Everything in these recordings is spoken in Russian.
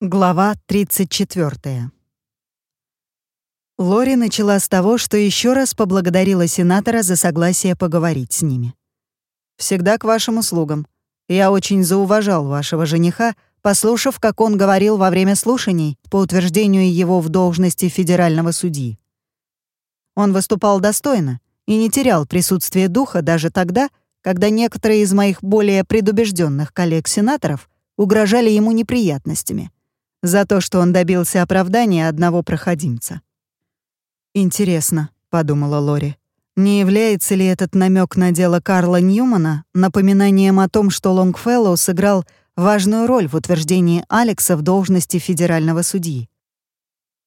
Глава 34. Лори начала с того, что еще раз поблагодарила сенатора за согласие поговорить с ними. «Всегда к вашим услугам. Я очень зауважал вашего жениха, послушав, как он говорил во время слушаний по утверждению его в должности федерального судьи. Он выступал достойно и не терял присутствие духа даже тогда, когда некоторые из моих более предубежденных коллег-сенаторов угрожали ему неприятностями — за то, что он добился оправдания одного проходимца. «Интересно», — подумала Лори, «не является ли этот намек на дело Карла Ньюмана напоминанием о том, что Лонгфеллоу сыграл важную роль в утверждении Алекса в должности федерального судьи?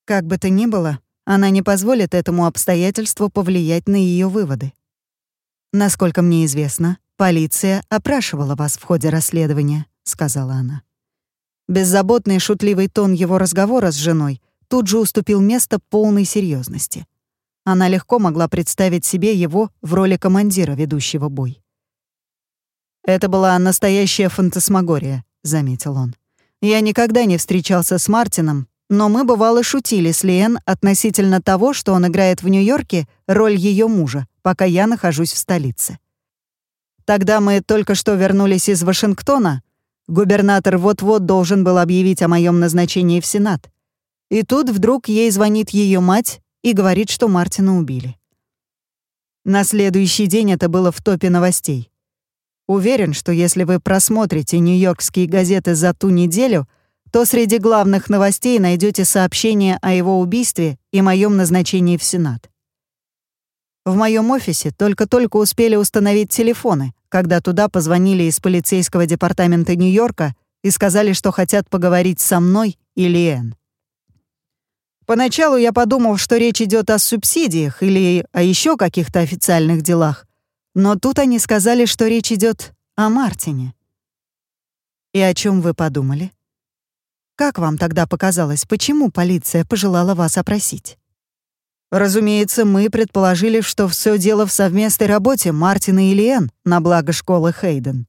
Как бы то ни было, она не позволит этому обстоятельству повлиять на ее выводы. «Насколько мне известно, полиция опрашивала вас в ходе расследования», — сказала она. Беззаботный шутливый тон его разговора с женой тут же уступил место полной серьезности. Она легко могла представить себе его в роли командира, ведущего бой. «Это была настоящая фантасмагория», — заметил он. «Я никогда не встречался с Мартином, но мы, бывало, шутили с Лиэн относительно того, что он играет в Нью-Йорке роль ее мужа, пока я нахожусь в столице. Тогда мы только что вернулись из Вашингтона, Губернатор вот-вот должен был объявить о моем назначении в Сенат. И тут вдруг ей звонит ее мать и говорит, что Мартина убили. На следующий день это было в топе новостей. Уверен, что если вы просмотрите нью-йоркские газеты за ту неделю, то среди главных новостей найдете сообщение о его убийстве и моем назначении в Сенат. В моем офисе только-только успели установить телефоны, когда туда позвонили из полицейского департамента Нью-Йорка и сказали, что хотят поговорить со мной и Лиэн. Поначалу я подумал, что речь идет о субсидиях или о еще каких-то официальных делах, но тут они сказали, что речь идет о Мартине. И о чем вы подумали? Как вам тогда показалось, почему полиция пожелала вас опросить? Разумеется, мы предположили, что все дело в совместной работе Мартина и Лиэн на благо школы Хейден.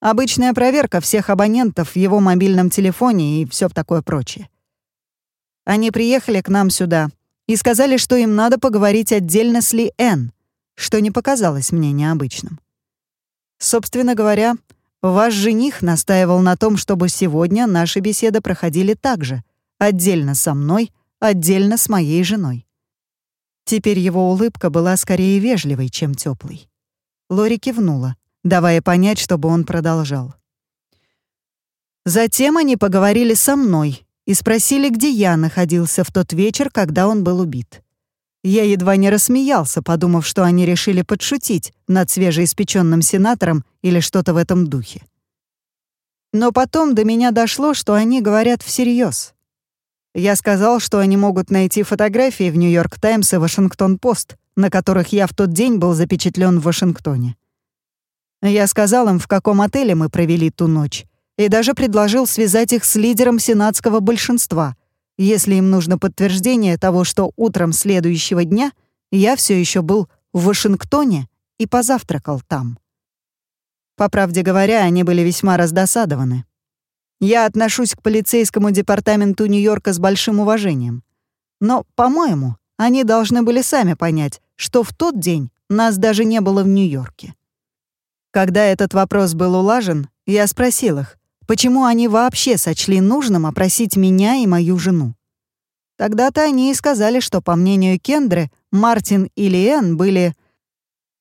Обычная проверка всех абонентов в его мобильном телефоне и все такое прочее. Они приехали к нам сюда и сказали, что им надо поговорить отдельно с Ли Эн, что не показалось мне необычным. Собственно говоря, ваш жених настаивал на том, чтобы сегодня наши беседы проходили так же, отдельно со мной, отдельно с моей женой. Теперь его улыбка была скорее вежливой, чем теплой. Лори кивнула, давая понять, чтобы он продолжал. Затем они поговорили со мной и спросили, где я находился в тот вечер, когда он был убит. Я едва не рассмеялся, подумав, что они решили подшутить над свежеиспеченным сенатором или что-то в этом духе. Но потом до меня дошло, что они говорят всерьез. Я сказал, что они могут найти фотографии в «Нью-Йорк Таймс» и «Вашингтон-Пост», на которых я в тот день был запечатлен в Вашингтоне. Я сказал им, в каком отеле мы провели ту ночь, и даже предложил связать их с лидером сенатского большинства, если им нужно подтверждение того, что утром следующего дня я все еще был в Вашингтоне и позавтракал там. По правде говоря, они были весьма раздосадованы. Я отношусь к полицейскому департаменту Нью-Йорка с большим уважением. Но, по-моему, они должны были сами понять, что в тот день нас даже не было в Нью-Йорке. Когда этот вопрос был улажен, я спросил их, почему они вообще сочли нужным опросить меня и мою жену. Тогда-то они и сказали, что, по мнению Кендры, Мартин и Лиэн были...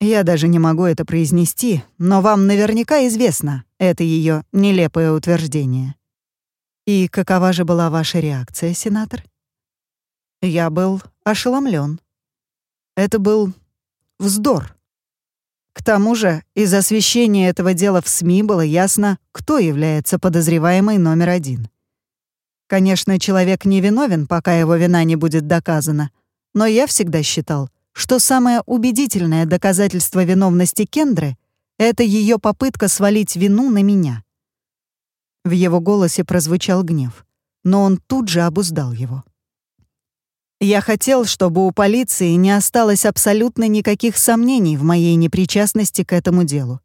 Я даже не могу это произнести, но вам наверняка известно, это ее нелепое утверждение. И какова же была ваша реакция, сенатор? Я был ошеломлен. Это был вздор. К тому же, из освещения этого дела в СМИ было ясно, кто является подозреваемой номер один. Конечно, человек не виновен, пока его вина не будет доказана, но я всегда считал, что самое убедительное доказательство виновности Кендры это ее попытка свалить вину на меня. В его голосе прозвучал гнев, но он тут же обуздал его. Я хотел, чтобы у полиции не осталось абсолютно никаких сомнений в моей непричастности к этому делу.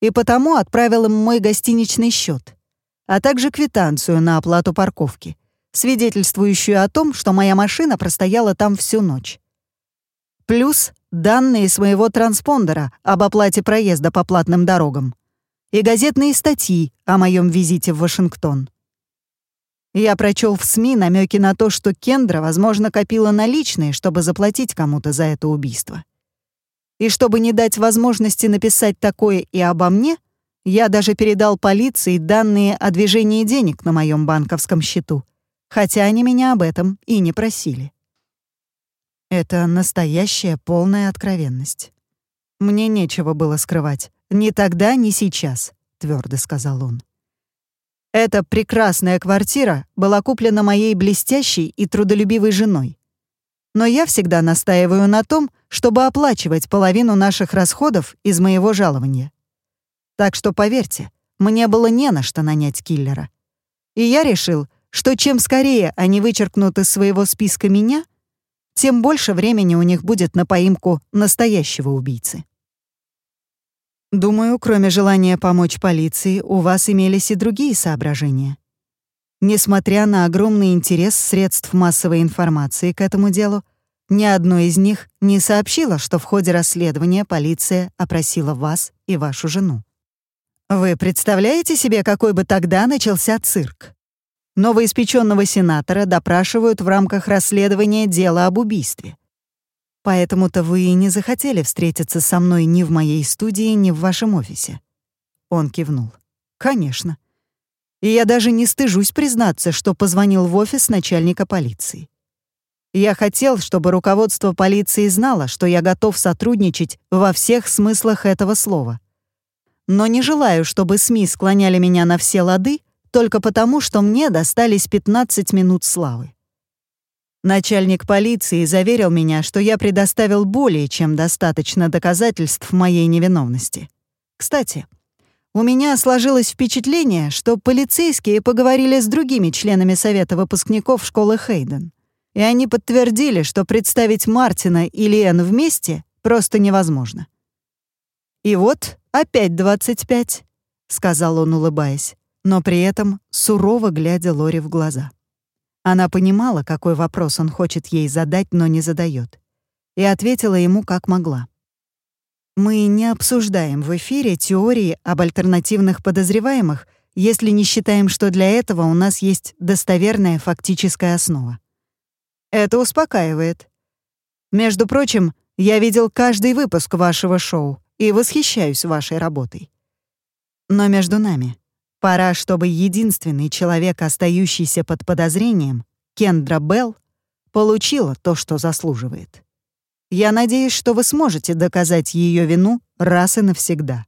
И потому отправил им мой гостиничный счет. а также квитанцию на оплату парковки, свидетельствующую о том, что моя машина простояла там всю ночь. Плюс данные с моего транспондера об оплате проезда по платным дорогам и газетные статьи о моем визите в Вашингтон. Я прочел в СМИ намеки на то, что Кендра, возможно, копила наличные, чтобы заплатить кому-то за это убийство. И чтобы не дать возможности написать такое и обо мне, я даже передал полиции данные о движении денег на моем банковском счету, хотя они меня об этом и не просили. Это настоящая полная откровенность. Мне нечего было скрывать. Ни тогда, ни сейчас, твердо сказал он. Эта прекрасная квартира была куплена моей блестящей и трудолюбивой женой. Но я всегда настаиваю на том, чтобы оплачивать половину наших расходов из моего жалования. Так что, поверьте, мне было не на что нанять киллера. И я решил, что чем скорее они вычеркнут из своего списка меня, тем больше времени у них будет на поимку настоящего убийцы. Думаю, кроме желания помочь полиции, у вас имелись и другие соображения. Несмотря на огромный интерес средств массовой информации к этому делу, ни одно из них не сообщило, что в ходе расследования полиция опросила вас и вашу жену. Вы представляете себе, какой бы тогда начался цирк? Новоиспеченного сенатора допрашивают в рамках расследования дела об убийстве. Поэтому-то вы и не захотели встретиться со мной ни в моей студии, ни в вашем офисе». Он кивнул. «Конечно. И я даже не стыжусь признаться, что позвонил в офис начальника полиции. Я хотел, чтобы руководство полиции знало, что я готов сотрудничать во всех смыслах этого слова. Но не желаю, чтобы СМИ склоняли меня на все лады только потому, что мне достались 15 минут славы. Начальник полиции заверил меня, что я предоставил более чем достаточно доказательств моей невиновности. Кстати, у меня сложилось впечатление, что полицейские поговорили с другими членами совета выпускников школы Хейден, и они подтвердили, что представить Мартина и Лиэн вместе просто невозможно. «И вот опять 25», — сказал он, улыбаясь, но при этом сурово глядя Лори в глаза. Она понимала, какой вопрос он хочет ей задать, но не задает, и ответила ему как могла. «Мы не обсуждаем в эфире теории об альтернативных подозреваемых, если не считаем, что для этого у нас есть достоверная фактическая основа. Это успокаивает. Между прочим, я видел каждый выпуск вашего шоу и восхищаюсь вашей работой. Но между нами — Пора, чтобы единственный человек, остающийся под подозрением, Кендра Белл, получила то, что заслуживает. Я надеюсь, что вы сможете доказать ее вину раз и навсегда.